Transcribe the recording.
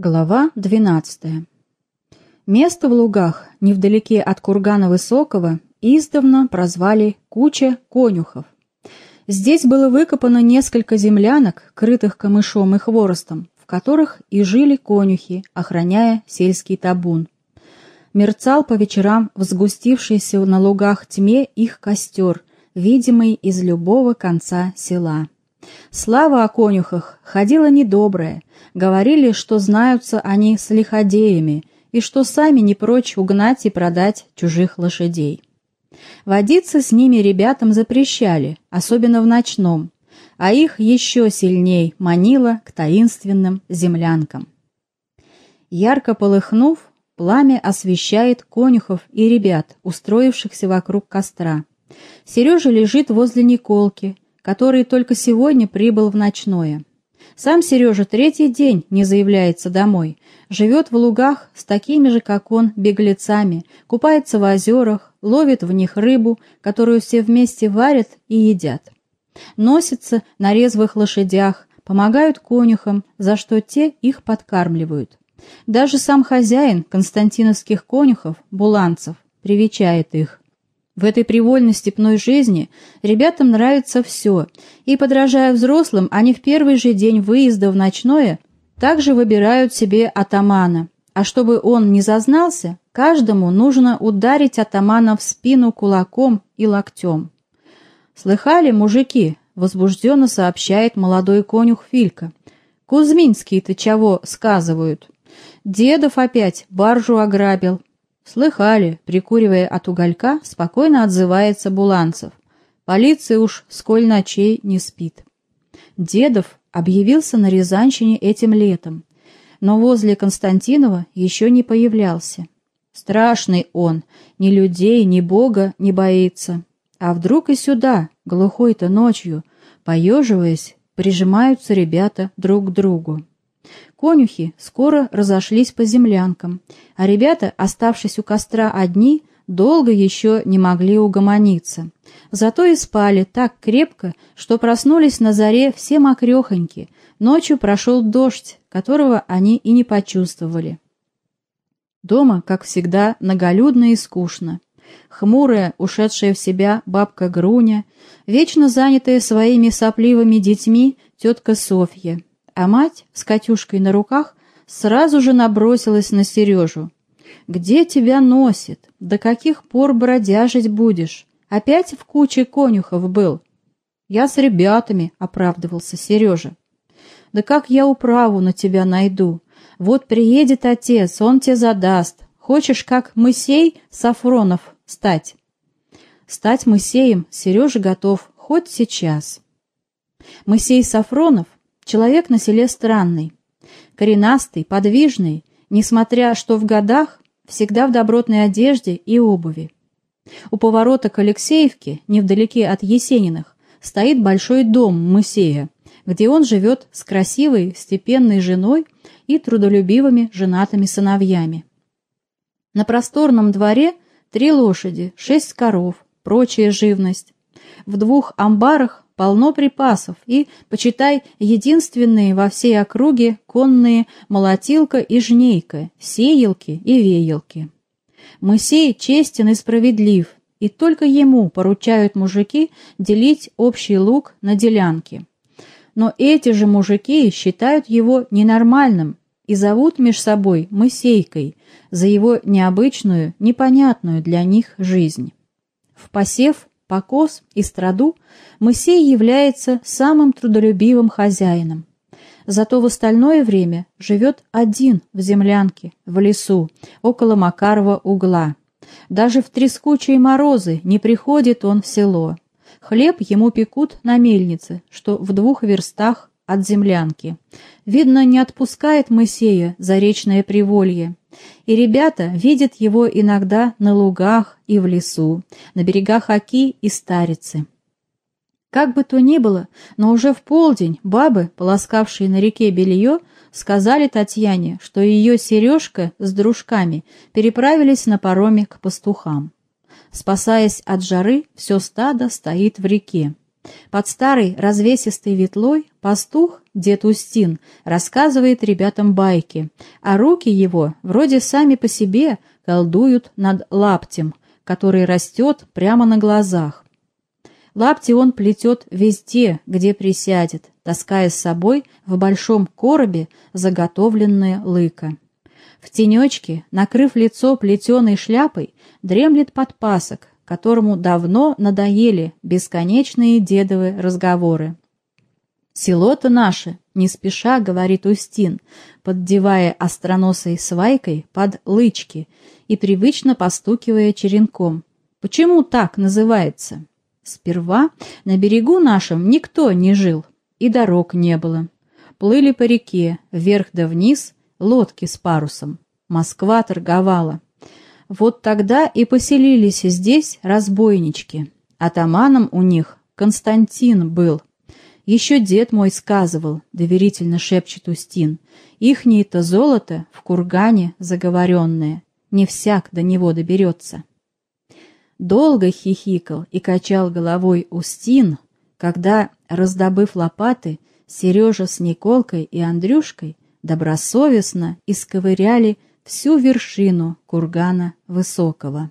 Глава 12. Место в лугах, невдалеке от кургана Высокого, издавна прозвали Куча конюхов. Здесь было выкопано несколько землянок, крытых камышом и хворостом, в которых и жили конюхи, охраняя сельский табун. Мерцал по вечерам в сгустившейся на лугах тьме их костер, видимый из любого конца села. Слава о конюхах ходила недобрая, говорили, что знаются они с лиходеями и что сами не прочь угнать и продать чужих лошадей. Водиться с ними ребятам запрещали, особенно в ночном, а их еще сильней манило к таинственным землянкам. Ярко полыхнув, пламя освещает конюхов и ребят, устроившихся вокруг костра. Сережа лежит возле Николки, который только сегодня прибыл в ночное. Сам Сережа третий день не заявляется домой, живет в лугах с такими же, как он, беглецами, купается в озерах, ловит в них рыбу, которую все вместе варят и едят. Носится на резвых лошадях, помогают конюхам, за что те их подкармливают. Даже сам хозяин константиновских конюхов, буланцев, привечает их. В этой привольной степной жизни ребятам нравится все, и, подражая взрослым, они в первый же день выезда в ночное также выбирают себе атамана. А чтобы он не зазнался, каждому нужно ударить атамана в спину кулаком и локтем. «Слыхали, мужики?» — возбужденно сообщает молодой конюх Филька. «Кузьминские-то чего сказывают? Дедов опять баржу ограбил, «Слыхали», — прикуривая от уголька, спокойно отзывается Буланцев. «Полиция уж сколь ночей не спит». Дедов объявился на Рязанщине этим летом, но возле Константинова еще не появлялся. Страшный он, ни людей, ни Бога не боится. А вдруг и сюда, глухой-то ночью, поеживаясь, прижимаются ребята друг к другу. Конюхи скоро разошлись по землянкам, а ребята, оставшись у костра одни, долго еще не могли угомониться. Зато и спали так крепко, что проснулись на заре все мокрехоньки. Ночью прошел дождь, которого они и не почувствовали. Дома, как всегда, многолюдно и скучно. Хмурая, ушедшая в себя бабка Груня, вечно занятая своими сопливыми детьми тетка Софья — а мать с Катюшкой на руках сразу же набросилась на Сережу. «Где тебя носит? До каких пор бродяжить будешь? Опять в куче конюхов был?» «Я с ребятами», — оправдывался Сережа. «Да как я управу на тебя найду? Вот приедет отец, он тебе задаст. Хочешь, как Моисей Сафронов, стать?» Стать Моисеем Сережа готов хоть сейчас. Моисей Сафронов Человек на селе странный, коренастый, подвижный, несмотря что в годах, всегда в добротной одежде и обуви. У поворота к Алексеевке, невдалеке от Есениных, стоит большой дом Мысея, где он живет с красивой, степенной женой и трудолюбивыми женатыми сыновьями. На просторном дворе три лошади, шесть коров, прочая живность. В двух амбарах полно припасов и, почитай, единственные во всей округе конные молотилка и жнейка, сеялки и веялки. Моисей честен и справедлив, и только ему поручают мужики делить общий лук на делянки. Но эти же мужики считают его ненормальным и зовут меж собой Моисейкой за его необычную, непонятную для них жизнь. В посев покос и страду, Моисей является самым трудолюбивым хозяином. Зато в остальное время живет один в землянке, в лесу, около Макарова угла. Даже в трескучие морозы не приходит он в село. Хлеб ему пекут на мельнице, что в двух верстах от землянки. Видно, не отпускает Моисея заречное приволье. И ребята видят его иногда на лугах и в лесу, на берегах Оки и Старицы. Как бы то ни было, но уже в полдень бабы, полоскавшие на реке белье, сказали Татьяне, что ее сережка с дружками переправились на пароме к пастухам. Спасаясь от жары, все стадо стоит в реке. Под старой развесистой ветлой пастух дед Устин, рассказывает ребятам байки, а руки его вроде сами по себе колдуют над лаптем, который растет прямо на глазах. Лапти он плетет везде, где присядет, таская с собой в большом коробе заготовленное лыко. В тенечке, накрыв лицо плетеной шляпой, дремлет подпасок, которому давно надоели бесконечные дедовы разговоры. «Село-то наше, не спеша, — говорит Устин, поддевая остроносой свайкой под лычки и привычно постукивая черенком. Почему так называется?» Сперва на берегу нашем никто не жил, и дорог не было. Плыли по реке, вверх да вниз, лодки с парусом. Москва торговала. Вот тогда и поселились здесь разбойнички. Атаманом у них Константин был. Еще дед мой сказывал, доверительно шепчет Устин, ихнее-то золото в кургане заговоренное, не всяк до него доберется. Долго хихикал и качал головой Устин, когда, раздобыв лопаты, Сережа с Николкой и Андрюшкой добросовестно исковыряли всю вершину кургана Высокого.